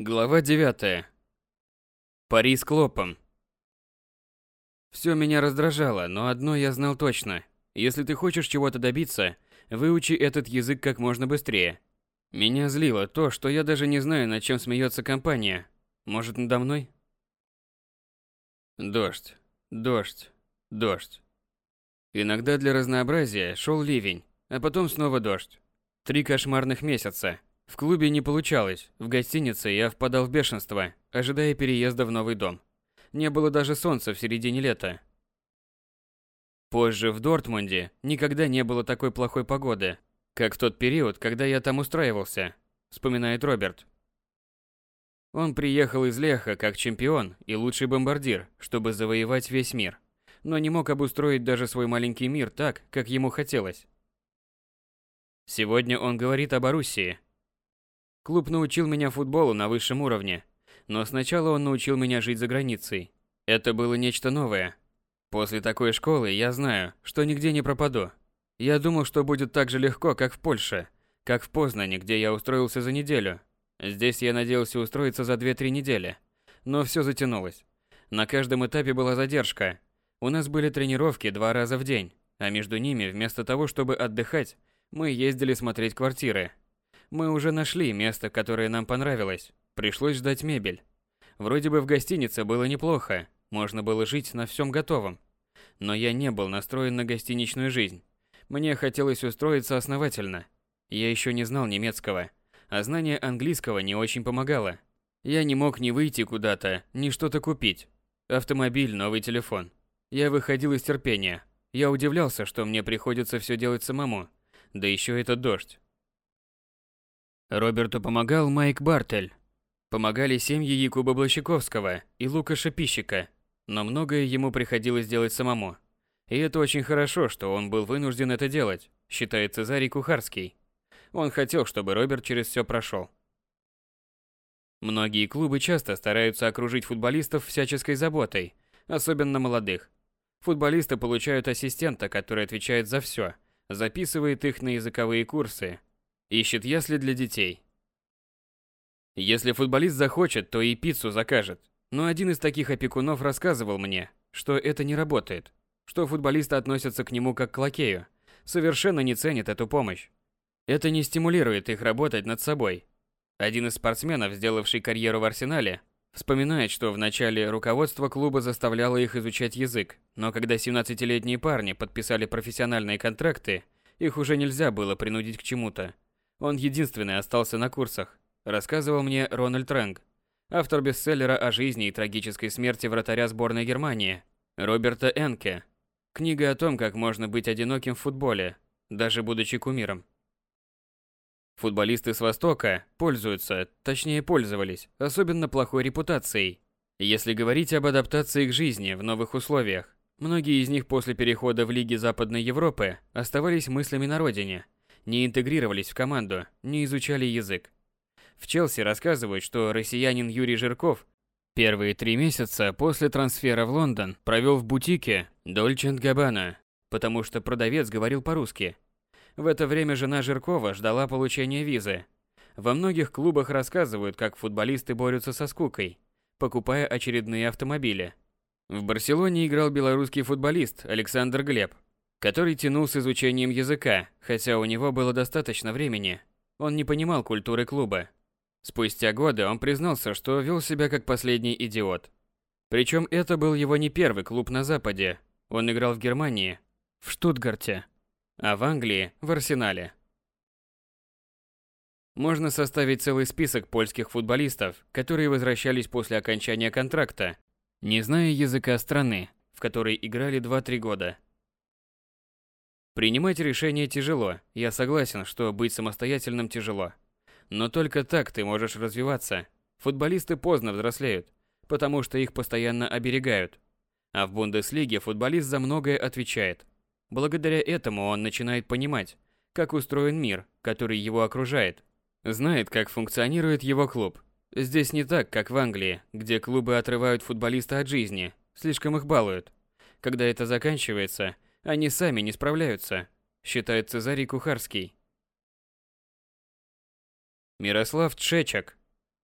Глава 9. Пари с Клопом. Все меня раздражало, но одно я знал точно. Если ты хочешь чего-то добиться, выучи этот язык как можно быстрее. Меня злило то, что я даже не знаю, над чем смеется компания. Может, надо мной? Дождь, дождь, дождь. Иногда для разнообразия шел ливень, а потом снова дождь. Три кошмарных месяца. В клубе не получалось, в гостинице я впадал в бешенство, ожидая переезда в новый дом. Не было даже солнца в середине лета. Позже в Дортмунде никогда не было такой плохой погоды, как в тот период, когда я там устраивался, вспоминает Роберт. Он приехал из Леха как чемпион и лучший бомбардир, чтобы завоевать весь мир, но не мог обустроить даже свой маленький мир так, как ему хотелось. Сегодня он говорит о Боруссии, Клуб научил меня футболу на высшем уровне, но сначала он научил меня жить за границей. Это было нечто новое. После такой школы я знаю, что нигде не пропаду. Я думал, что будет так же легко, как в Польше, как в Познане, где я устроился за неделю. Здесь я надеялся устроиться за 2-3 недели. Но все затянулось. На каждом этапе была задержка. У нас были тренировки два раза в день, а между ними, вместо того, чтобы отдыхать, мы ездили смотреть квартиры, мы уже нашли место, которое нам понравилось. Пришлось ждать мебель. Вроде бы в гостинице было неплохо, можно было жить на всем готовом. Но я не был настроен на гостиничную жизнь. Мне хотелось устроиться основательно. Я еще не знал немецкого, а знание английского не очень помогало. Я не мог ни выйти куда-то, ни что-то купить. Автомобиль, новый телефон. Я выходил из терпения. Я удивлялся, что мне приходится все делать самому. Да еще этот дождь. Роберту помогал Майк Бартель. Помогали семьи Якуба Блащиковского и Лукаша Пищика, но многое ему приходилось делать самому. И это очень хорошо, что он был вынужден это делать, считает Цезарий Кухарский. Он хотел, чтобы Роберт через все прошел. Многие клубы часто стараются окружить футболистов всяческой заботой, особенно молодых. Футболисты получают ассистента, который отвечает за все, записывает их на языковые курсы, Ищет ясли для детей. Если футболист захочет, то и пиццу закажет. Но один из таких опекунов рассказывал мне, что это не работает, что футболисты относятся к нему как к лакею, совершенно не ценят эту помощь. Это не стимулирует их работать над собой. Один из спортсменов, сделавший карьеру в Арсенале, вспоминает, что в начале руководство клуба заставляло их изучать язык, но когда 17-летние парни подписали профессиональные контракты, их уже нельзя было принудить к чему-то. Он единственный остался на курсах, рассказывал мне Рональд Рэнг, автор бестселлера о жизни и трагической смерти вратаря сборной Германии Роберта Энке. Книга о том, как можно быть одиноким в футболе, даже будучи кумиром. Футболисты с Востока пользуются, точнее пользовались, особенно плохой репутацией. Если говорить об адаптации к жизни в новых условиях, многие из них после перехода в лиги Западной Европы оставались мыслями на родине – не интегрировались в команду, не изучали язык. В Челси рассказывают, что россиянин Юрий Жирков первые три месяца после трансфера в Лондон провел в бутике Dolce Gabbana, потому что продавец говорил по-русски. В это время жена Жиркова ждала получения визы. Во многих клубах рассказывают, как футболисты борются со скукой, покупая очередные автомобили. В Барселоне играл белорусский футболист Александр Глеб, который тянул с изучением языка, хотя у него было достаточно времени. Он не понимал культуры клуба. Спустя годы он признался, что вел себя как последний идиот. Причем это был его не первый клуб на Западе. Он играл в Германии, в Штутгарте, а в Англии – в Арсенале. Можно составить целый список польских футболистов, которые возвращались после окончания контракта, не зная языка страны, в которой играли 2-3 года. Принимать решения тяжело. Я согласен, что быть самостоятельным тяжело. Но только так ты можешь развиваться. Футболисты поздно взрослеют, потому что их постоянно оберегают. А в Бундеслиге футболист за многое отвечает. Благодаря этому он начинает понимать, как устроен мир, который его окружает. Знает, как функционирует его клуб. Здесь не так, как в Англии, где клубы отрывают футболиста от жизни, слишком их балуют. Когда это заканчивается, они сами не справляются, считает Цезарий Кухарский. Мирослав Тшечак.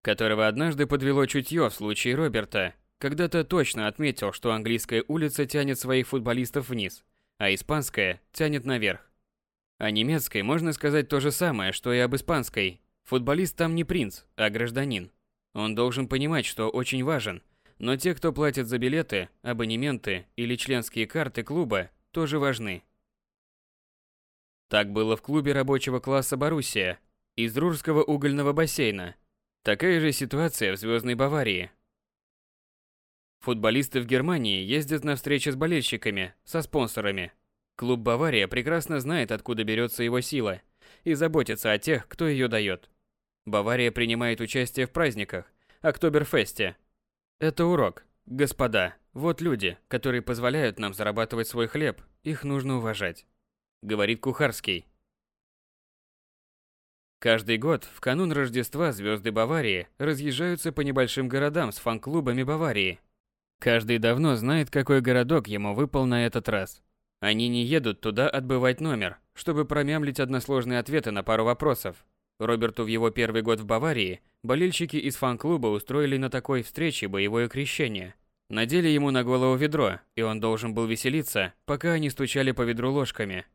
которого однажды подвело чутье в случае Роберта, когда-то точно отметил, что английская улица тянет своих футболистов вниз, а испанская тянет наверх. О немецкой можно сказать то же самое, что и об испанской. Футболист там не принц, а гражданин. Он должен понимать, что очень важен, но те, кто платит за билеты, абонементы или членские карты клуба, тоже важны. Так было в клубе рабочего класса Боруссия из Рурского угольного бассейна. Такая же ситуация в Звездной Баварии. Футболисты в Германии ездят на встречи с болельщиками, со спонсорами. Клуб Бавария прекрасно знает, откуда берется его сила, и заботится о тех, кто ее дает. Бавария принимает участие в праздниках, Октоберфесте. Это урок. Господа, вот люди, которые позволяют нам зарабатывать свой хлеб, их нужно уважать. Говорит Кухарский. Каждый год в канун Рождества звезды Баварии разъезжаются по небольшим городам с фан-клубами Баварии. Каждый давно знает, какой городок ему выпал на этот раз. Они не едут туда отбывать номер, чтобы промямлить односложные ответы на пару вопросов. Роберту в его первый год в Баварии болельщики из фан-клуба устроили на такой встрече боевое крещение. Надели ему на голову ведро, и он должен был веселиться, пока они стучали по ведру ложками.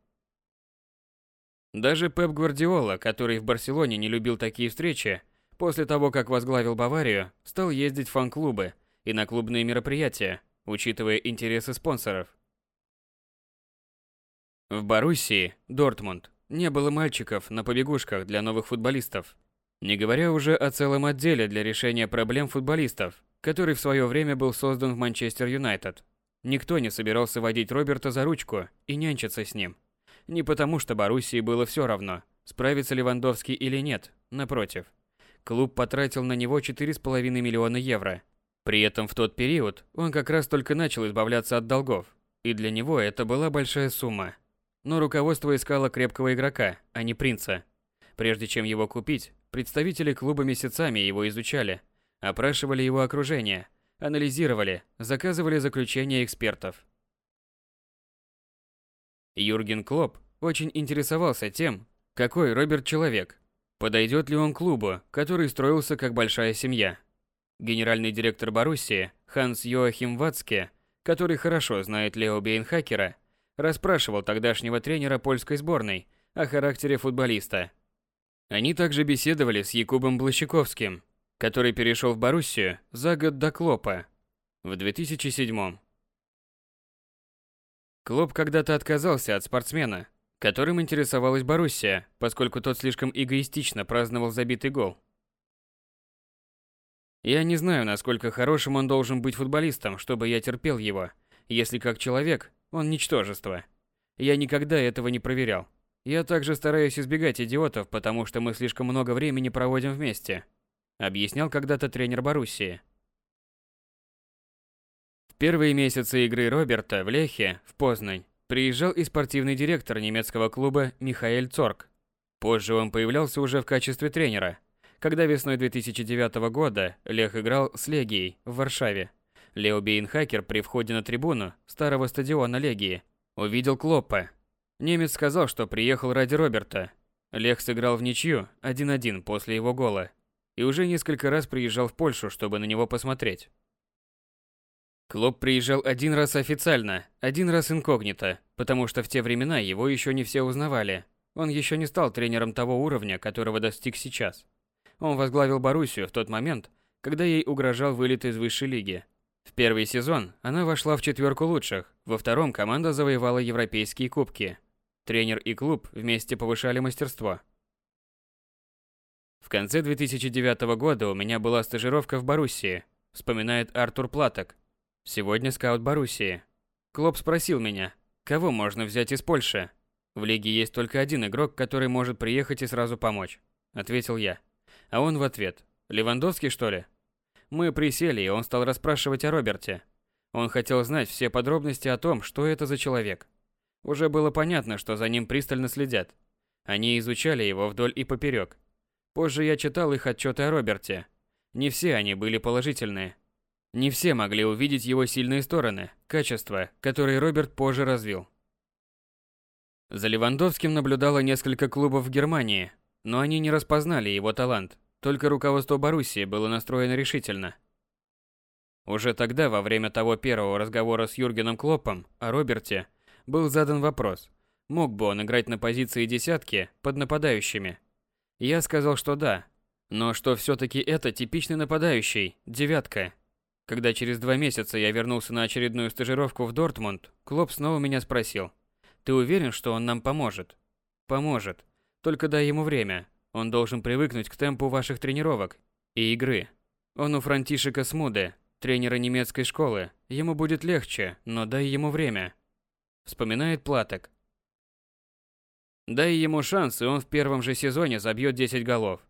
Даже Пеп Гвардиола, который в Барселоне не любил такие встречи, после того, как возглавил Баварию, стал ездить в фан-клубы и на клубные мероприятия, учитывая интересы спонсоров. В Боруссии, Дортмунд, не было мальчиков на побегушках для новых футболистов. Не говоря уже о целом отделе для решения проблем футболистов, который в свое время был создан в Манчестер Юнайтед. Никто не собирался водить Роберта за ручку и нянчиться с ним. Не потому, что Боруссии было все равно, справится Левандовский или нет, напротив. Клуб потратил на него 4,5 миллиона евро. При этом в тот период он как раз только начал избавляться от долгов, и для него это была большая сумма. Но руководство искало крепкого игрока, а не принца. Прежде чем его купить, представители клуба месяцами его изучали, опрашивали его окружение, анализировали, заказывали заключения экспертов. Юрген Клоп очень интересовался тем, какой Роберт человек, подойдет ли он клубу, который строился как большая семья. Генеральный директор Боруссии Ханс Йоахим Вацке, который хорошо знает Лео Бейнхакера, расспрашивал тогдашнего тренера польской сборной о характере футболиста. Они также беседовали с Якубом Блащиковским, который перешел в Боруссию за год до Клопа в 2007 Клоп когда-то отказался от спортсмена, которым интересовалась Боруссия, поскольку тот слишком эгоистично праздновал забитый гол. Я не знаю, насколько хорошим он должен быть футболистом, чтобы я терпел его, если как человек он ничтожество. Я никогда этого не проверял. Я также стараюсь избегать идиотов, потому что мы слишком много времени проводим вместе, объяснял когда-то тренер Боруссии. В первые месяцы игры Роберта в Лехе, в Познань, приезжал и спортивный директор немецкого клуба Михаэль Цорг. Позже он появлялся уже в качестве тренера, когда весной 2009 года Лех играл с Легией в Варшаве. Лео Бейнхакер при входе на трибуну старого стадиона Легии увидел Клоппа. Немец сказал, что приехал ради Роберта. Лех сыграл в ничью 1-1 после его гола и уже несколько раз приезжал в Польшу, чтобы на него посмотреть. Клоп приезжал один раз официально, один раз инкогнито, потому что в те времена его еще не все узнавали. Он еще не стал тренером того уровня, которого достиг сейчас. Он возглавил Боруссию в тот момент, когда ей угрожал вылет из высшей лиги – в первый сезон она вошла в четверку лучших, во втором команда завоевала европейские кубки. Тренер и клуб вместе повышали мастерство. В конце 2009 года у меня была стажировка в Боруссии, вспоминает Артур Платок. Сегодня скаут Боруссии. Клоп спросил меня, кого можно взять из Польши? В лиге есть только один игрок, который может приехать и сразу помочь, ответил я. А он в ответ: Левандовский, что ли? Мы присели, и он стал расспрашивать о Роберте. Он хотел знать все подробности о том, что это за человек. Уже было понятно, что за ним пристально следят. Они изучали его вдоль и поперек. Позже я читал их отчеты о Роберте. Не все они были положительные. Не все могли увидеть его сильные стороны, качества, которые Роберт позже развил. За Левандовским наблюдало несколько клубов в Германии, но они не распознали его талант, только руководство Боруссии было настроено решительно. Уже тогда, во время того первого разговора с Юргеном Клоппом о Роберте, был задан вопрос, мог бы он играть на позиции десятки под нападающими. Я сказал, что да, но что все-таки это типичный нападающий, девятка. Когда через два месяца я вернулся на очередную стажировку в Дортмунд, Клоп снова меня спросил, «Ты уверен, что он нам поможет?» «Поможет. Только дай ему время. Он должен привыкнуть к темпу ваших тренировок и игры. Он у Франтишека Смуде, тренера немецкой школы. Ему будет легче, но дай ему время». Вспоминает Платок. Дай ему шанс, и он в первом же сезоне забьет 10 голов.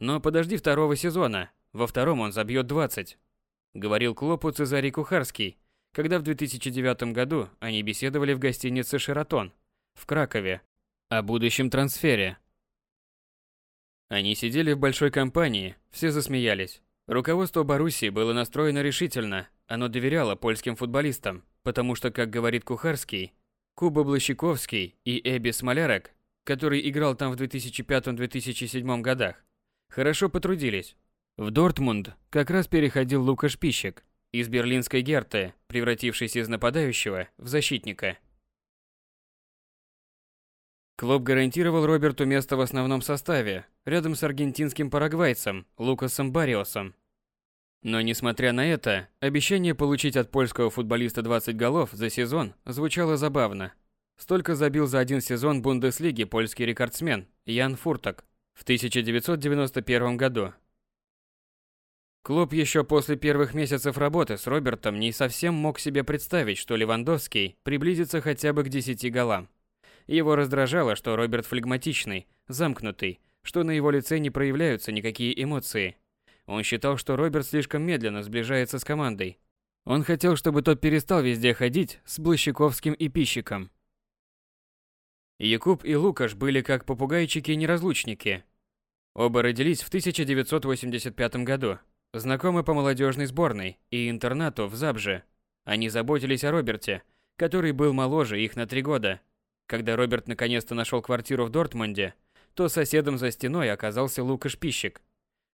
Но подожди второго сезона, во втором он забьет 20. Говорил Клопу Цезарий Кухарский, когда в 2009 году они беседовали в гостинице «Шератон» в Кракове о будущем трансфере. Они сидели в большой компании, все засмеялись. Руководство Боруссии было настроено решительно, оно доверяло польским футболистам, потому что, как говорит Кухарский, Куба Блащиковский и Эбби Смолярек, который играл там в 2005-2007 годах, хорошо потрудились. В Дортмунд как раз переходил Лукаш Пищик из берлинской Герты, превратившийся из нападающего в защитника. Клуб гарантировал Роберту место в основном составе, рядом с аргентинским парагвайцем Лукасом Бариосом. Но несмотря на это, обещание получить от польского футболиста 20 голов за сезон звучало забавно. Столько забил за один сезон Бундеслиги польский рекордсмен Ян Фуртак в 1991 году. Клуб еще после первых месяцев работы с Робертом не совсем мог себе представить, что Левандовский приблизится хотя бы к 10 голам. Его раздражало, что Роберт флегматичный, замкнутый, что на его лице не проявляются никакие эмоции. Он считал, что Роберт слишком медленно сближается с командой. Он хотел, чтобы тот перестал везде ходить с Блащиковским и Пищиком. Якуб и Лукаш были как попугайчики-неразлучники. Оба родились в 1985 году, знакомы по молодежной сборной и интернату в Забже. Они заботились о Роберте, который был моложе их на три года – когда Роберт наконец-то нашел квартиру в Дортмунде, то соседом за стеной оказался Лукаш Пищик.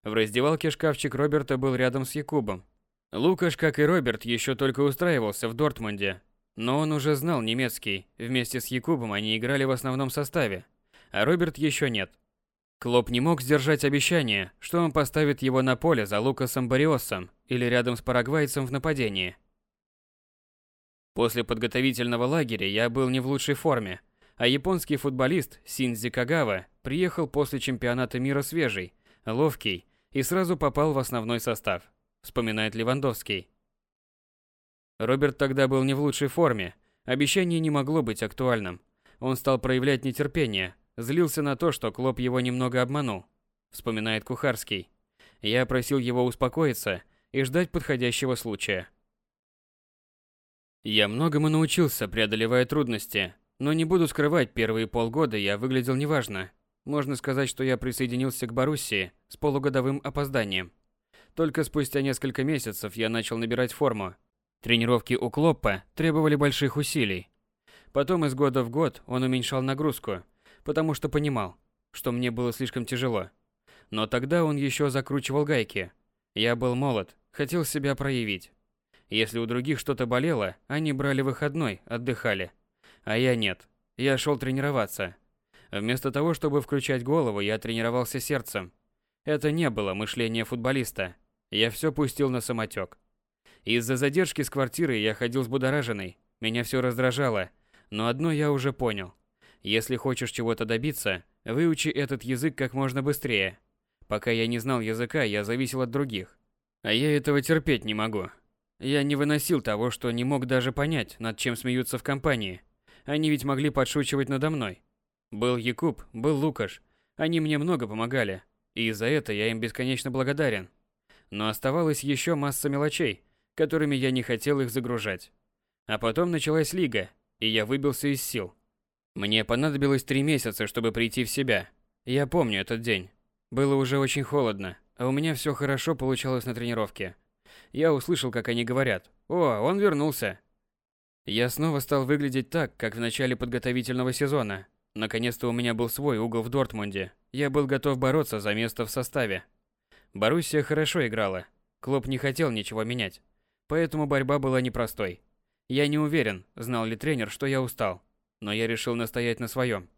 В раздевалке шкафчик Роберта был рядом с Якубом. Лукаш, как и Роберт, еще только устраивался в Дортмунде, но он уже знал немецкий. Вместе с Якубом они играли в основном составе, а Роберт еще нет. Клоп не мог сдержать обещание, что он поставит его на поле за Лукасом Бариосом или рядом с парагвайцем в нападении. После подготовительного лагеря я был не в лучшей форме, а японский футболист Синдзи Кагава приехал после чемпионата мира свежий, ловкий и сразу попал в основной состав, вспоминает Левандовский. Роберт тогда был не в лучшей форме, обещание не могло быть актуальным. Он стал проявлять нетерпение, злился на то, что Клоп его немного обманул, вспоминает Кухарский. Я просил его успокоиться и ждать подходящего случая. Я многому научился, преодолевая трудности, но не буду скрывать, первые полгода я выглядел неважно. Можно сказать, что я присоединился к Боруссии с полугодовым опозданием. Только спустя несколько месяцев я начал набирать форму. Тренировки у Клоппа требовали больших усилий. Потом из года в год он уменьшал нагрузку, потому что понимал, что мне было слишком тяжело. Но тогда он еще закручивал гайки. Я был молод, хотел себя проявить. Если у других что-то болело, они брали выходной, отдыхали. А я нет. Я шел тренироваться. Вместо того, чтобы включать голову, я тренировался сердцем. Это не было мышление футболиста. Я все пустил на самотек. Из-за задержки с квартиры я ходил взбудораженный. Меня все раздражало. Но одно я уже понял. Если хочешь чего-то добиться, выучи этот язык как можно быстрее. Пока я не знал языка, я зависел от других. А я этого терпеть не могу. Я не выносил того, что не мог даже понять, над чем смеются в компании. Они ведь могли подшучивать надо мной. Был Якуб, был Лукаш. Они мне много помогали, и за это я им бесконечно благодарен. Но оставалась еще масса мелочей, которыми я не хотел их загружать. А потом началась лига, и я выбился из сил. Мне понадобилось три месяца, чтобы прийти в себя. Я помню этот день. Было уже очень холодно, а у меня все хорошо получалось на тренировке я услышал, как они говорят «О, он вернулся». Я снова стал выглядеть так, как в начале подготовительного сезона. Наконец-то у меня был свой угол в Дортмунде. Я был готов бороться за место в составе. Боруссия хорошо играла. Клуб не хотел ничего менять. Поэтому борьба была непростой. Я не уверен, знал ли тренер, что я устал. Но я решил настоять на своем.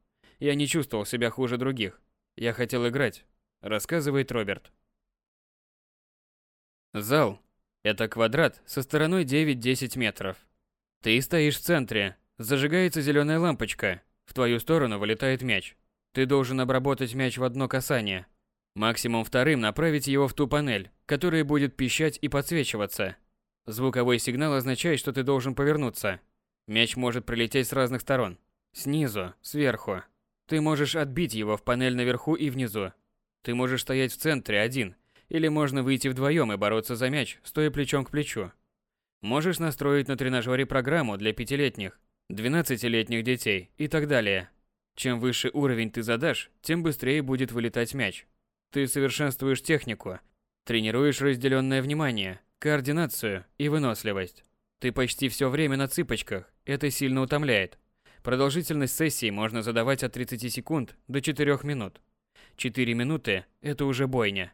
Я не чувствовал себя хуже других. Я хотел играть, рассказывает Роберт. Зал – это квадрат со стороной 9-10 метров. Ты стоишь в центре, зажигается зеленая лампочка, в твою сторону вылетает мяч. Ты должен обработать мяч в одно касание. Максимум вторым направить его в ту панель, которая будет пищать и подсвечиваться. Звуковой сигнал означает, что ты должен повернуться. Мяч может прилететь с разных сторон. Снизу, сверху. Ты можешь отбить его в панель наверху и внизу. Ты можешь стоять в центре один, или можно выйти вдвоем и бороться за мяч, стоя плечом к плечу. Можешь настроить на тренажере программу для пятилетних, 12-летних детей и так далее. Чем выше уровень ты задашь, тем быстрее будет вылетать мяч. Ты совершенствуешь технику, тренируешь разделенное внимание, координацию и выносливость. Ты почти все время на цыпочках, это сильно утомляет. Продолжительность сессии можно задавать от 30 секунд до 4 минут. 4 минуты – это уже бойня.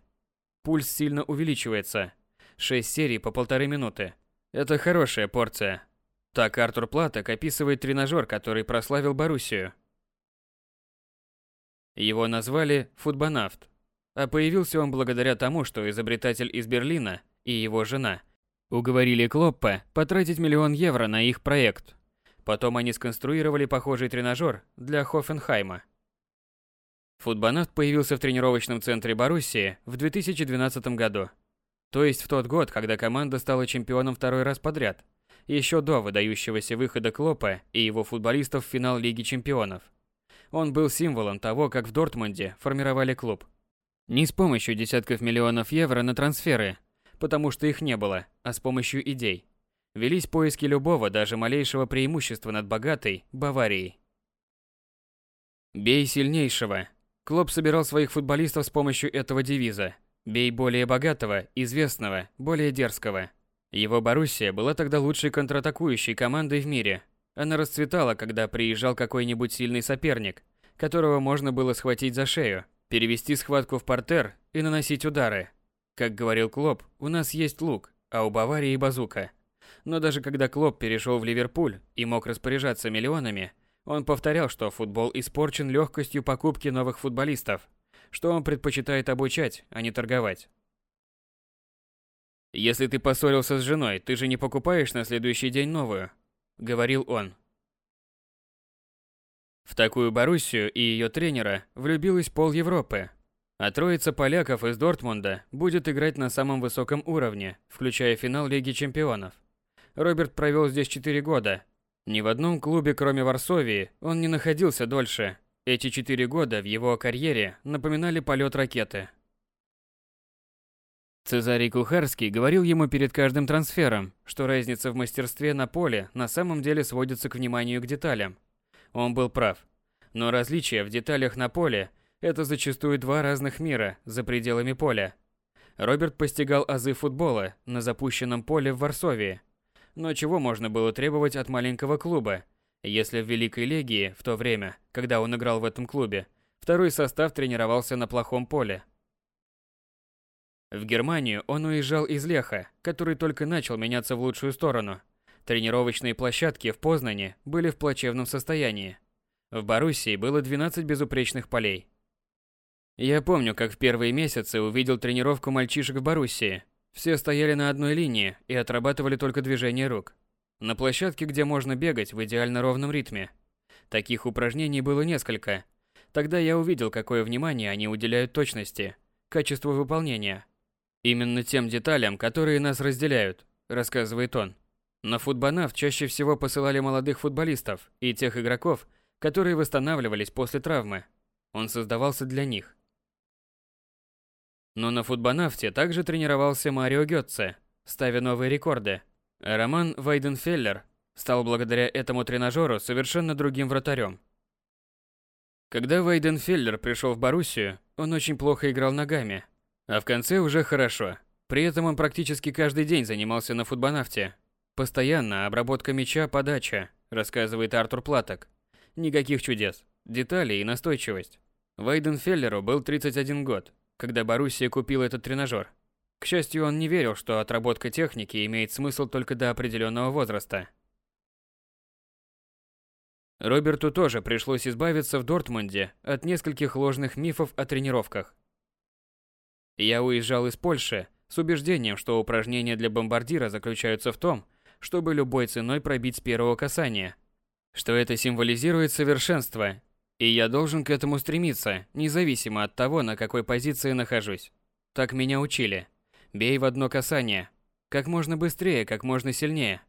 Пульс сильно увеличивается. 6 серий по полторы минуты. Это хорошая порция. Так Артур Платок описывает тренажер, который прославил Боруссию. Его назвали «Футбонавт». А появился он благодаря тому, что изобретатель из Берлина и его жена уговорили Клоппа потратить миллион евро на их проект. Потом они сконструировали похожий тренажер для Хофенхайма. Футбонавт появился в тренировочном центре Боруссии в 2012 году. То есть в тот год, когда команда стала чемпионом второй раз подряд, еще до выдающегося выхода Клопа и его футболистов в финал Лиги чемпионов – он был символом того, как в Дортмунде формировали клуб. Не с помощью десятков миллионов евро на трансферы, потому что их не было, а с помощью идей. Велись поиски любого, даже малейшего преимущества над богатой Баварией. «Бей сильнейшего». Клуб собирал своих футболистов с помощью этого девиза. «Бей более богатого, известного, более дерзкого». Его Боруссия была тогда лучшей контратакующей командой в мире, она расцветала, когда приезжал какой-нибудь сильный соперник, которого можно было схватить за шею, перевести схватку в портер и наносить удары. Как говорил Клоп, у нас есть лук, а у Баварии базука. Но даже когда Клоп перешел в Ливерпуль и мог распоряжаться миллионами, он повторял, что футбол испорчен легкостью покупки новых футболистов, что он предпочитает обучать, а не торговать. Если ты поссорился с женой, ты же не покупаешь на следующий день новую, говорил он. В такую Боруссию и ее тренера влюбилась пол Европы. А троица поляков из Дортмунда будет играть на самом высоком уровне, включая финал Лиги чемпионов. Роберт провел здесь 4 года. Ни в одном клубе, кроме Варсовии, он не находился дольше. Эти 4 года в его карьере напоминали полет ракеты. Цезарий Кухарский говорил ему перед каждым трансфером, что разница в мастерстве на поле на самом деле сводится к вниманию к деталям. Он был прав. Но различия в деталях на поле – это зачастую два разных мира за пределами поля. Роберт постигал азы футбола на запущенном поле в Варсовии. Но чего можно было требовать от маленького клуба, если в Великой Легии в то время, когда он играл в этом клубе, второй состав тренировался на плохом поле – в Германию он уезжал из Леха, который только начал меняться в лучшую сторону. Тренировочные площадки в Познане были в плачевном состоянии. В Боруссии было 12 безупречных полей. Я помню, как в первые месяцы увидел тренировку мальчишек в Боруссии. Все стояли на одной линии и отрабатывали только движения рук. На площадке, где можно бегать в идеально ровном ритме. Таких упражнений было несколько. Тогда я увидел, какое внимание они уделяют точности, качеству выполнения, Именно тем деталям, которые нас разделяют, рассказывает он. На футбонавт чаще всего посылали молодых футболистов и тех игроков, которые восстанавливались после травмы. Он создавался для них. Но на футбонавте также тренировался Марио Гетце, ставя новые рекорды. Роман Вайденфеллер стал благодаря этому тренажеру совершенно другим вратарем. Когда Вайденфеллер пришел в Боруссию, он очень плохо играл ногами, а в конце уже хорошо. При этом он практически каждый день занимался на футбонавте. Постоянно обработка мяча, подача, рассказывает Артур Платок. Никаких чудес, деталей и настойчивость. Вайденфеллеру был 31 год. Когда Боруссия купил этот тренажер. К счастью, он не верил, что отработка техники имеет смысл только до определенного возраста. Роберту тоже пришлось избавиться в Дортмунде от нескольких ложных мифов о тренировках. Я уезжал из Польши с убеждением, что упражнения для бомбардира заключаются в том, чтобы любой ценой пробить с первого касания, что это символизирует совершенство, и я должен к этому стремиться, независимо от того, на какой позиции нахожусь. Так меня учили. Бей в одно касание. Как можно быстрее, как можно сильнее.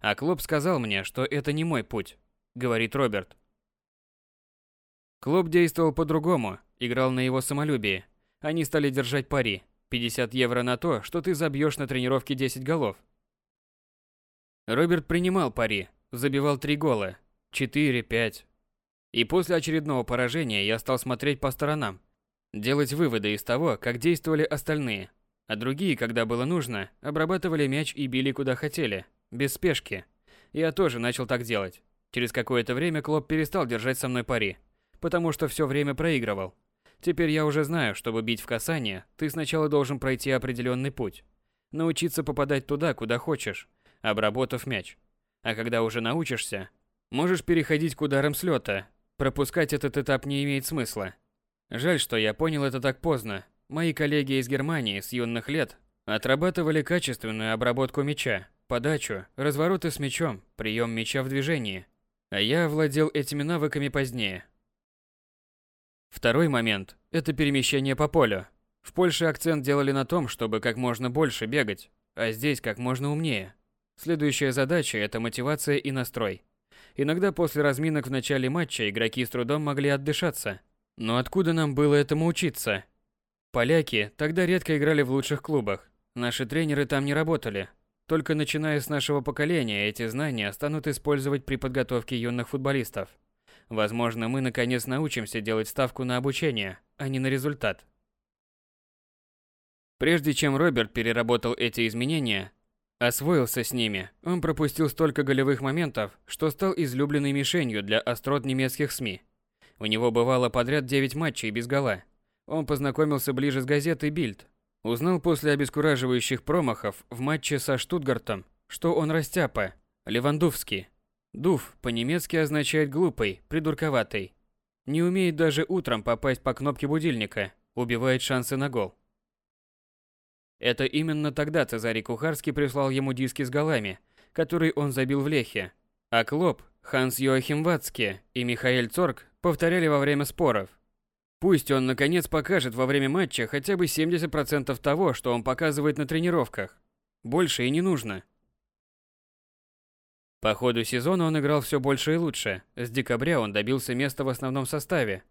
А Клоп сказал мне, что это не мой путь говорит Роберт. Клуб действовал по-другому, играл на его самолюбии. Они стали держать пари. 50 евро на то, что ты забьешь на тренировке 10 голов. Роберт принимал пари, забивал 3 гола, 4, 5. И после очередного поражения я стал смотреть по сторонам, делать выводы из того, как действовали остальные. А другие, когда было нужно, обрабатывали мяч и били куда хотели, без спешки. Я тоже начал так делать. Через какое-то время Клоп перестал держать со мной пари, потому что все время проигрывал. Теперь я уже знаю, чтобы бить в касание, ты сначала должен пройти определенный путь. Научиться попадать туда, куда хочешь, обработав мяч. А когда уже научишься, можешь переходить к ударам с лёта. Пропускать этот этап не имеет смысла. Жаль, что я понял это так поздно. Мои коллеги из Германии с юных лет отрабатывали качественную обработку мяча, подачу, развороты с мячом, прием мяча в движении – а я овладел этими навыками позднее. Второй момент – это перемещение по полю. В Польше акцент делали на том, чтобы как можно больше бегать, а здесь как можно умнее. Следующая задача – это мотивация и настрой. Иногда после разминок в начале матча игроки с трудом могли отдышаться. Но откуда нам было этому учиться? Поляки тогда редко играли в лучших клубах. Наши тренеры там не работали, только начиная с нашего поколения эти знания станут использовать при подготовке юных футболистов. Возможно, мы наконец научимся делать ставку на обучение, а не на результат. Прежде чем Роберт переработал эти изменения, освоился с ними, он пропустил столько голевых моментов, что стал излюбленной мишенью для острот немецких СМИ. У него бывало подряд 9 матчей без гола. Он познакомился ближе с газетой «Бильд», Узнал после обескураживающих промахов в матче со Штутгартом, что он растяпа, Левандовский. Дуф по-немецки означает глупый, придурковатый. Не умеет даже утром попасть по кнопке будильника, убивает шансы на гол. Это именно тогда Цезарий Кухарский прислал ему диски с голами, которые он забил в Лехе. А Клоп, Ханс Йоахим Вацке и Михаэль Цорг повторяли во время споров, Пусть он наконец покажет во время матча хотя бы 70% того, что он показывает на тренировках. Больше и не нужно. По ходу сезона он играл все больше и лучше. С декабря он добился места в основном составе.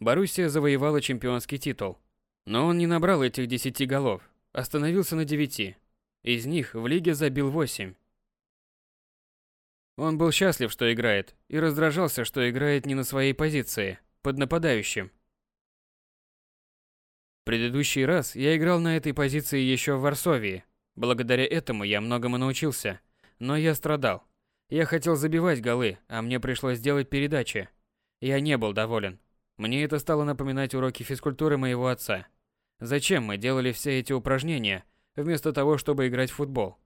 Боруссия завоевала чемпионский титул. Но он не набрал этих 10 голов, остановился на 9. Из них в лиге забил 8. Он был счастлив, что играет, и раздражался, что играет не на своей позиции, под нападающим. Предыдущий раз я играл на этой позиции еще в Варсовии. Благодаря этому я многому научился. Но я страдал. Я хотел забивать голы, а мне пришлось делать передачи. Я не был доволен. Мне это стало напоминать уроки физкультуры моего отца. Зачем мы делали все эти упражнения, вместо того, чтобы играть в футбол?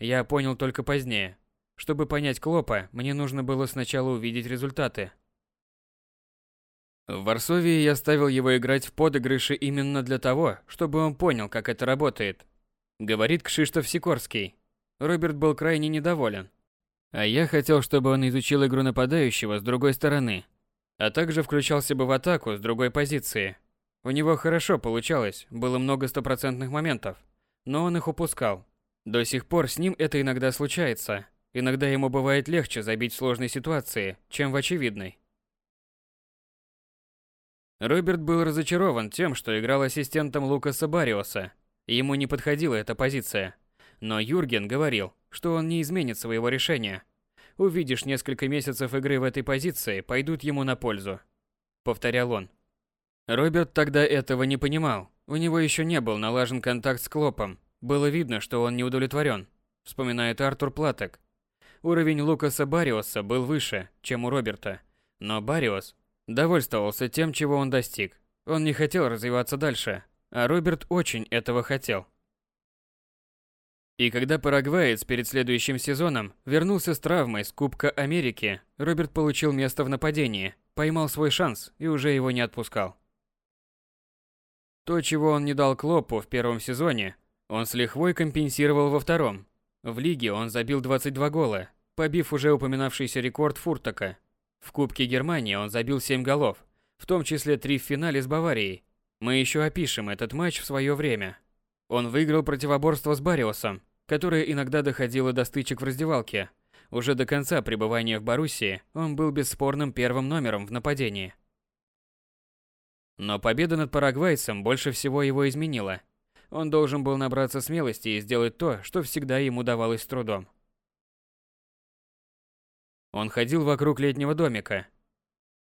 Я понял только позднее. Чтобы понять Клопа, мне нужно было сначала увидеть результаты. В Варсовии я ставил его играть в подыгрыши именно для того, чтобы он понял, как это работает. Говорит Кшиштоф Сикорский. Роберт был крайне недоволен. А я хотел, чтобы он изучил игру нападающего с другой стороны, а также включался бы в атаку с другой позиции. У него хорошо получалось, было много стопроцентных моментов, но он их упускал. До сих пор с ним это иногда случается. Иногда ему бывает легче забить в сложной ситуации, чем в очевидной. Роберт был разочарован тем, что играл ассистентом Лукаса Бариоса. Ему не подходила эта позиция. Но Юрген говорил, что он не изменит своего решения. Увидишь, несколько месяцев игры в этой позиции пойдут ему на пользу. Повторял он. Роберт тогда этого не понимал. У него еще не был налажен контакт с Клопом. Было видно, что он не удовлетворен. Вспоминает Артур Платок. Уровень Лукаса Бариоса был выше, чем у Роберта. Но Бариос Довольствовался тем, чего он достиг. Он не хотел развиваться дальше, а Роберт очень этого хотел. И когда парагваец перед следующим сезоном вернулся с травмой с Кубка Америки, Роберт получил место в нападении, поймал свой шанс и уже его не отпускал. То, чего он не дал Клопу в первом сезоне, он с лихвой компенсировал во втором. В лиге он забил 22 гола, побив уже упоминавшийся рекорд Фуртака. В Кубке Германии он забил 7 голов, в том числе 3 в финале с Баварией. Мы еще опишем этот матч в свое время. Он выиграл противоборство с Бариосом, которое иногда доходило до стычек в раздевалке. Уже до конца пребывания в Боруссии он был бесспорным первым номером в нападении. Но победа над парагвайцем больше всего его изменила. Он должен был набраться смелости и сделать то, что всегда ему давалось с трудом. Он ходил вокруг летнего домика.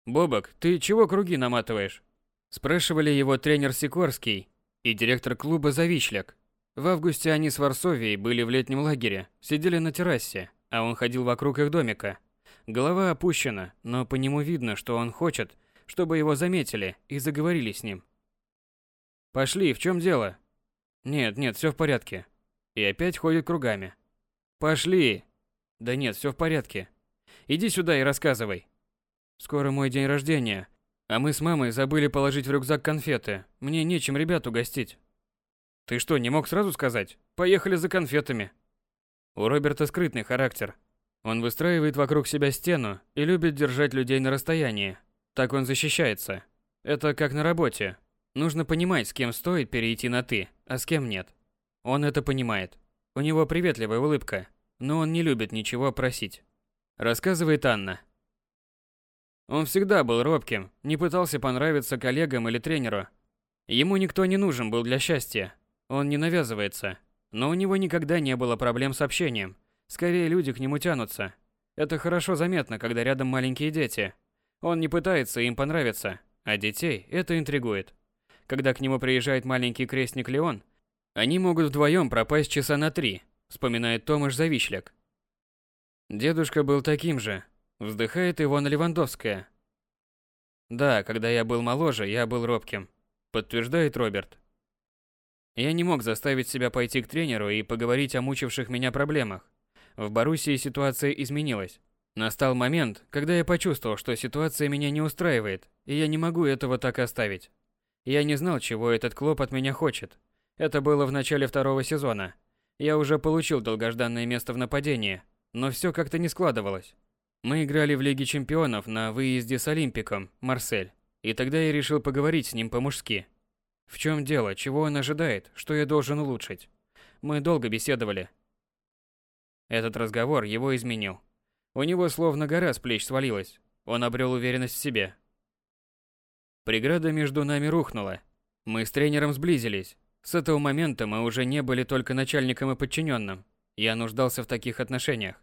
«Бобок, ты чего круги наматываешь?» Спрашивали его тренер Сикорский, и директор клуба Завишляк. В августе они с Варсовией были в летнем лагере, сидели на террасе, а он ходил вокруг их домика. Голова опущена, но по нему видно, что он хочет, чтобы его заметили и заговорили с ним. «Пошли, в чем дело?» «Нет, нет, все в порядке». И опять ходит кругами. «Пошли!» «Да нет, все в порядке. Иди сюда и рассказывай». «Скоро мой день рождения, а мы с мамой забыли положить в рюкзак конфеты. Мне нечем ребят угостить. Ты что, не мог сразу сказать? Поехали за конфетами. У Роберта скрытный характер. Он выстраивает вокруг себя стену и любит держать людей на расстоянии. Так он защищается. Это как на работе. Нужно понимать, с кем стоит перейти на «ты», а с кем нет. Он это понимает. У него приветливая улыбка, но он не любит ничего просить. Рассказывает Анна. Он всегда был робким, не пытался понравиться коллегам или тренеру. Ему никто не нужен был для счастья. Он не навязывается. Но у него никогда не было проблем с общением. Скорее люди к нему тянутся. Это хорошо заметно, когда рядом маленькие дети. Он не пытается им понравиться, а детей это интригует. Когда к нему приезжает маленький крестник Леон, они могут вдвоем пропасть часа на три, вспоминает Томаш Завишляк. Дедушка был таким же, Вздыхает Ивона Левандовская. Да, когда я был моложе, я был робким, подтверждает Роберт. Я не мог заставить себя пойти к тренеру и поговорить о мучивших меня проблемах. В Боруссии ситуация изменилась. Настал момент, когда я почувствовал, что ситуация меня не устраивает, и я не могу этого так оставить. Я не знал, чего этот клуб от меня хочет. Это было в начале второго сезона. Я уже получил долгожданное место в нападении, но все как-то не складывалось. Мы играли в Лиге Чемпионов на выезде с Олимпиком, Марсель, и тогда я решил поговорить с ним по-мужски. В чем дело, чего он ожидает, что я должен улучшить? Мы долго беседовали. Этот разговор его изменил. У него словно гора с плеч свалилась. Он обрел уверенность в себе. Преграда между нами рухнула. Мы с тренером сблизились. С этого момента мы уже не были только начальником и подчиненным. Я нуждался в таких отношениях.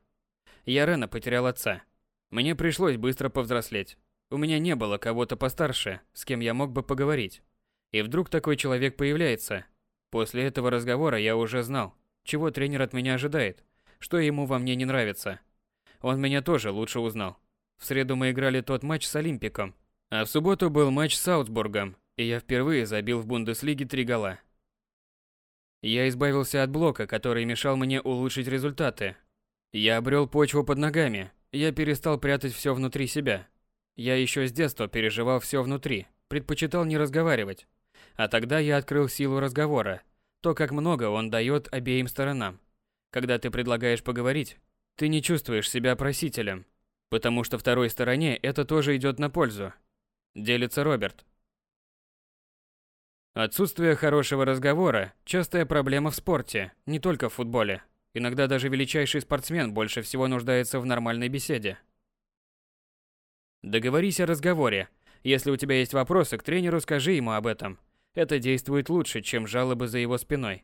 Я рано потерял отца. Мне пришлось быстро повзрослеть. У меня не было кого-то постарше, с кем я мог бы поговорить. И вдруг такой человек появляется. После этого разговора я уже знал, чего тренер от меня ожидает, что ему во мне не нравится. Он меня тоже лучше узнал. В среду мы играли тот матч с Олимпиком, а в субботу был матч с Аутсбургом, и я впервые забил в Бундеслиге три гола. Я избавился от блока, который мешал мне улучшить результаты. Я обрел почву под ногами, я перестал прятать все внутри себя. Я еще с детства переживал все внутри, предпочитал не разговаривать. А тогда я открыл силу разговора, то, как много он дает обеим сторонам. Когда ты предлагаешь поговорить, ты не чувствуешь себя просителем, потому что второй стороне это тоже идет на пользу. Делится Роберт. Отсутствие хорошего разговора – частая проблема в спорте, не только в футболе. Иногда даже величайший спортсмен больше всего нуждается в нормальной беседе. Договорись о разговоре. Если у тебя есть вопросы к тренеру, скажи ему об этом. Это действует лучше, чем жалобы за его спиной.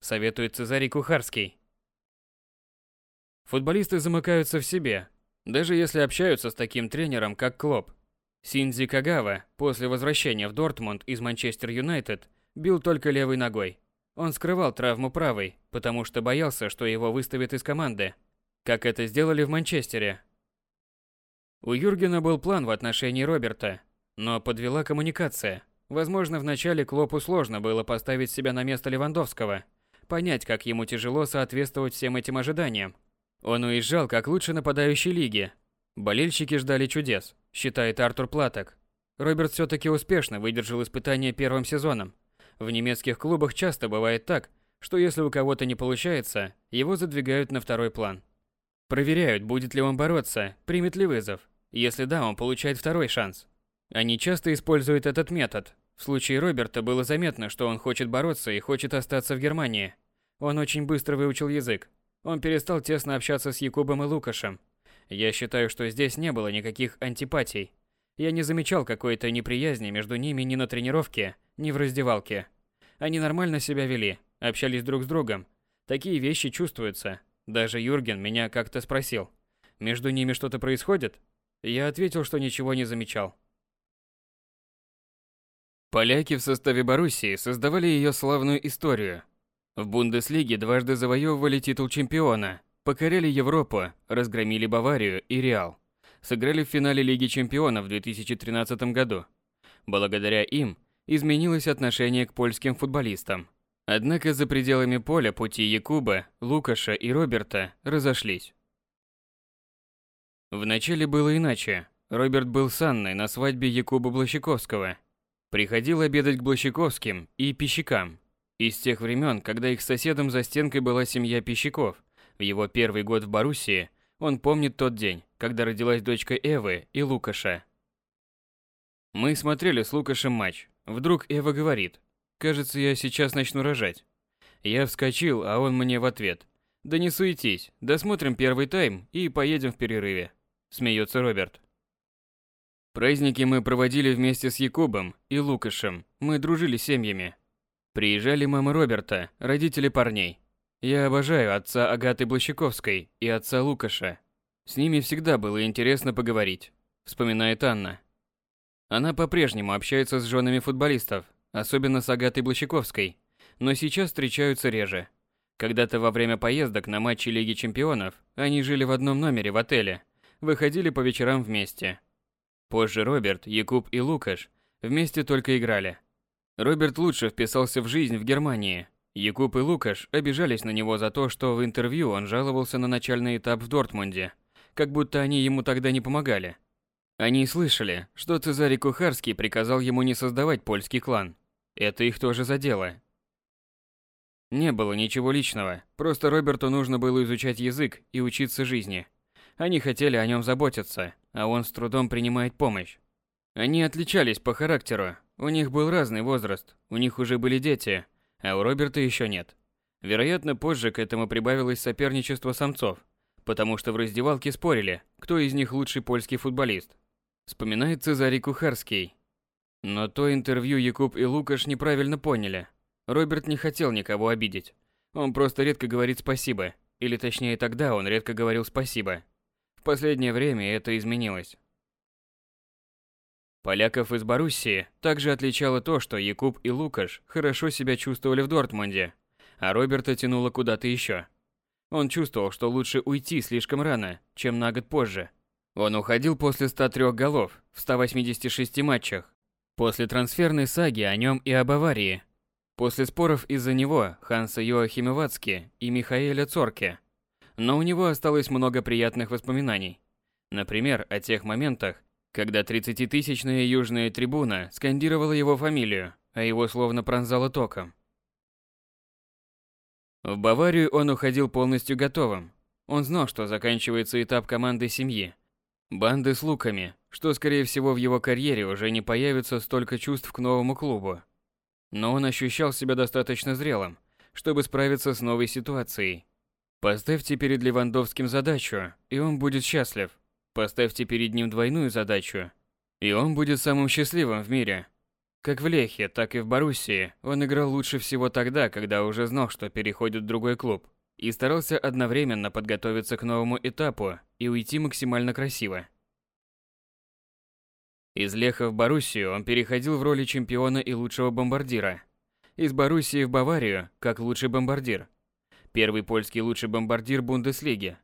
Советует Цезарий Кухарский. Футболисты замыкаются в себе, даже если общаются с таким тренером, как Клоп. Синдзи Кагава после возвращения в Дортмунд из Манчестер Юнайтед бил только левой ногой. Он скрывал травму правой, потому что боялся, что его выставят из команды, как это сделали в Манчестере. У Юргена был план в отношении Роберта, но подвела коммуникация. Возможно, вначале Клопу сложно было поставить себя на место Левандовского, понять, как ему тяжело соответствовать всем этим ожиданиям. Он уезжал как лучший нападающий лиги. Болельщики ждали чудес, считает Артур Платок. Роберт все-таки успешно выдержал испытание первым сезоном. В немецких клубах часто бывает так, что если у кого-то не получается, его задвигают на второй план. Проверяют, будет ли он бороться, примет ли вызов. Если да, он получает второй шанс. Они часто используют этот метод. В случае Роберта было заметно, что он хочет бороться и хочет остаться в Германии. Он очень быстро выучил язык. Он перестал тесно общаться с Якубом и Лукашем. Я считаю, что здесь не было никаких антипатий. Я не замечал какой-то неприязни между ними ни на тренировке, ни в раздевалке. Они нормально себя вели, общались друг с другом. Такие вещи чувствуются. Даже Юрген меня как-то спросил, между ними что-то происходит? Я ответил, что ничего не замечал. Поляки в составе Боруссии создавали ее славную историю. В Бундеслиге дважды завоевывали титул чемпиона, покоряли Европу, разгромили Баварию и Реал. Сыграли в финале Лиги чемпионов в 2013 году. Благодаря им изменилось отношение к польским футболистам. Однако за пределами поля пути Якуба, Лукаша и Роберта разошлись. Вначале было иначе. Роберт был с Анной на свадьбе Якуба Блащиковского. Приходил обедать к Блащиковским и Пищикам. Из тех времен, когда их соседом за стенкой была семья Пищиков. В его первый год в Боруссии он помнит тот день, когда родилась дочка Эвы и Лукаша. Мы смотрели с Лукашем матч. Вдруг Эва говорит, «Кажется, я сейчас начну рожать». Я вскочил, а он мне в ответ, «Да не суетись, досмотрим первый тайм и поедем в перерыве», – смеется Роберт. Праздники мы проводили вместе с Якубом и Лукашем, мы дружили семьями. Приезжали мама Роберта, родители парней. Я обожаю отца Агаты Блащиковской и отца Лукаша. С ними всегда было интересно поговорить, вспоминает Анна. Она по-прежнему общается с женами футболистов, особенно с Агатой Блащиковской, но сейчас встречаются реже. Когда-то во время поездок на матчи Лиги Чемпионов они жили в одном номере в отеле, выходили по вечерам вместе – Позже Роберт, Якуб и Лукаш вместе только играли. Роберт лучше вписался в жизнь в Германии. Якуб и Лукаш обижались на него за то, что в интервью он жаловался на начальный этап в Дортмунде, как будто они ему тогда не помогали. Они слышали, что Цезарий Кухарский приказал ему не создавать польский клан. Это их тоже задело. Не было ничего личного, просто Роберту нужно было изучать язык и учиться жизни. Они хотели о нем заботиться, а он с трудом принимает помощь. Они отличались по характеру. У них был разный возраст, у них уже были дети, а у Роберта еще нет. Вероятно, позже к этому прибавилось соперничество самцов, потому что в раздевалке спорили, кто из них лучший польский футболист. Вспоминает Цезарий Кухарский. Но то интервью Якуб и Лукаш неправильно поняли. Роберт не хотел никого обидеть. Он просто редко говорит спасибо, или точнее тогда он редко говорил спасибо последнее время это изменилось. Поляков из Боруссии также отличало то, что Якуб и Лукаш хорошо себя чувствовали в Дортмунде, а Роберта тянуло куда-то еще. Он чувствовал, что лучше уйти слишком рано, чем на год позже. Он уходил после 103 голов в 186 матчах. После трансферной саги о нем и об аварии. После споров из-за него Ханса Йоахима Вацки и Михаэля Цорке – но у него осталось много приятных воспоминаний. Например, о тех моментах, когда 30-тысячная южная трибуна скандировала его фамилию, а его словно пронзало током. В Баварию он уходил полностью готовым. Он знал, что заканчивается этап команды семьи. Банды с луками, что скорее всего в его карьере уже не появится столько чувств к новому клубу. Но он ощущал себя достаточно зрелым, чтобы справиться с новой ситуацией Поставьте перед Левандовским задачу, и он будет счастлив. Поставьте перед ним двойную задачу, и он будет самым счастливым в мире. Как в Лехе, так и в Боруссии он играл лучше всего тогда, когда уже знал, что переходит в другой клуб, и старался одновременно подготовиться к новому этапу и уйти максимально красиво. Из Леха в Боруссию он переходил в роли чемпиона и лучшего бомбардира. Из Боруссии в Баварию как лучший бомбардир – Первый польский лучший бомбардир Бундеслиги.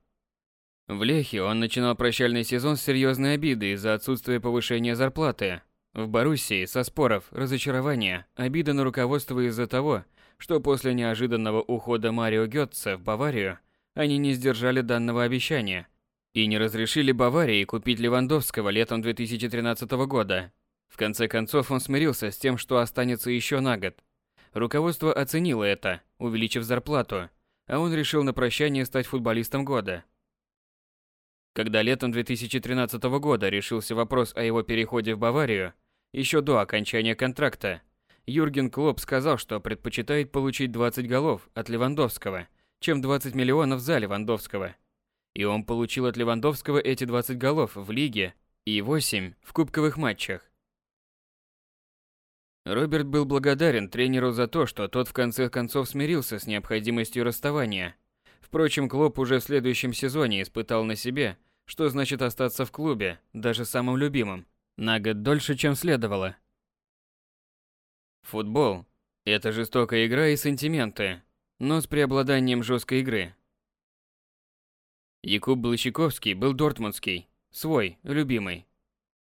В Лехе он начинал прощальный сезон с серьезной обиды из-за отсутствия повышения зарплаты. В Боруссии со споров, разочарования, обида на руководство из-за того, что после неожиданного ухода Марио Гётца в Баварию они не сдержали данного обещания и не разрешили Баварии купить Левандовского летом 2013 года. В конце концов он смирился с тем, что останется еще на год. Руководство оценило это, увеличив зарплату, а он решил на прощание стать футболистом года. Когда летом 2013 года решился вопрос о его переходе в Баварию, еще до окончания контракта, Юрген Клоп сказал, что предпочитает получить 20 голов от Левандовского, чем 20 миллионов за Левандовского. И он получил от Левандовского эти 20 голов в лиге и 8 в кубковых матчах. Роберт был благодарен тренеру за то, что тот в конце концов смирился с необходимостью расставания. Впрочем, Клоп уже в следующем сезоне испытал на себе, что значит остаться в клубе, даже самым любимым, на год дольше, чем следовало. Футбол – это жестокая игра и сантименты, но с преобладанием жесткой игры. Якуб Блащиковский был дортмундский, свой, любимый.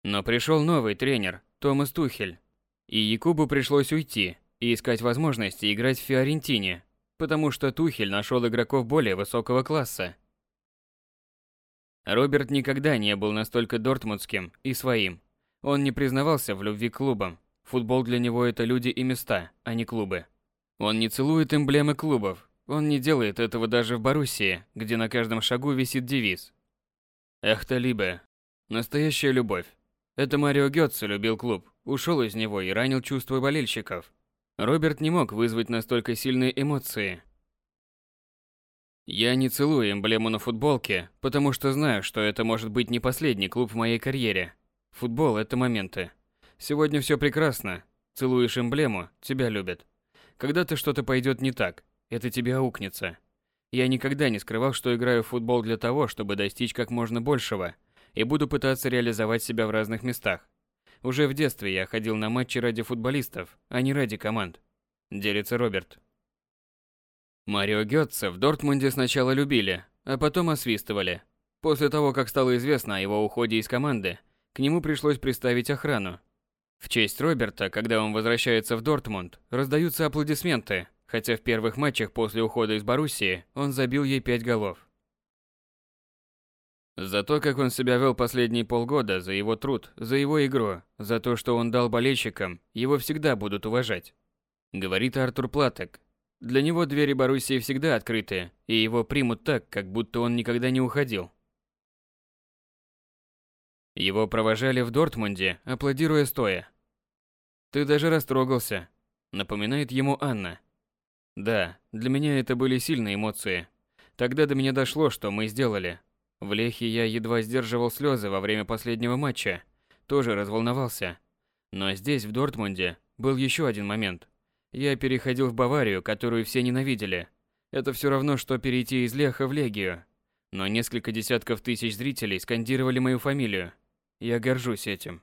Но пришел новый тренер, Томас Тухель, и Якубу пришлось уйти и искать возможности играть в Фиорентине, потому что Тухель нашел игроков более высокого класса. Роберт никогда не был настолько дортмундским и своим. Он не признавался в любви к клубам. Футбол для него это люди и места, а не клубы. Он не целует эмблемы клубов. Он не делает этого даже в Боруссии, где на каждом шагу висит девиз. Эхта Либе. Настоящая любовь. Это Марио Гётце любил клуб, ушел из него и ранил чувства болельщиков. Роберт не мог вызвать настолько сильные эмоции. Я не целую эмблему на футболке, потому что знаю, что это может быть не последний клуб в моей карьере. Футбол – это моменты. Сегодня все прекрасно. Целуешь эмблему, тебя любят. Когда-то что-то пойдет не так, это тебе аукнется. Я никогда не скрывал, что играю в футбол для того, чтобы достичь как можно большего, и буду пытаться реализовать себя в разных местах. Уже в детстве я ходил на матчи ради футболистов, а не ради команд. Делится Роберт. Марио Гетца в Дортмунде сначала любили, а потом освистывали. После того, как стало известно о его уходе из команды, к нему пришлось приставить охрану. В честь Роберта, когда он возвращается в Дортмунд, раздаются аплодисменты, хотя в первых матчах после ухода из Боруссии он забил ей пять голов. За то, как он себя вел последние полгода, за его труд, за его игру, за то, что он дал болельщикам, его всегда будут уважать. Говорит Артур Платок. Для него двери Боруссии всегда открыты, и его примут так, как будто он никогда не уходил. Его провожали в Дортмунде, аплодируя стоя. «Ты даже растрогался», — напоминает ему Анна. Да, для меня это были сильные эмоции. Тогда до меня дошло, что мы сделали, в Лехе я едва сдерживал слезы во время последнего матча, тоже разволновался. Но здесь, в Дортмунде, был еще один момент. Я переходил в Баварию, которую все ненавидели. Это все равно, что перейти из Леха в Легию. Но несколько десятков тысяч зрителей скандировали мою фамилию. Я горжусь этим.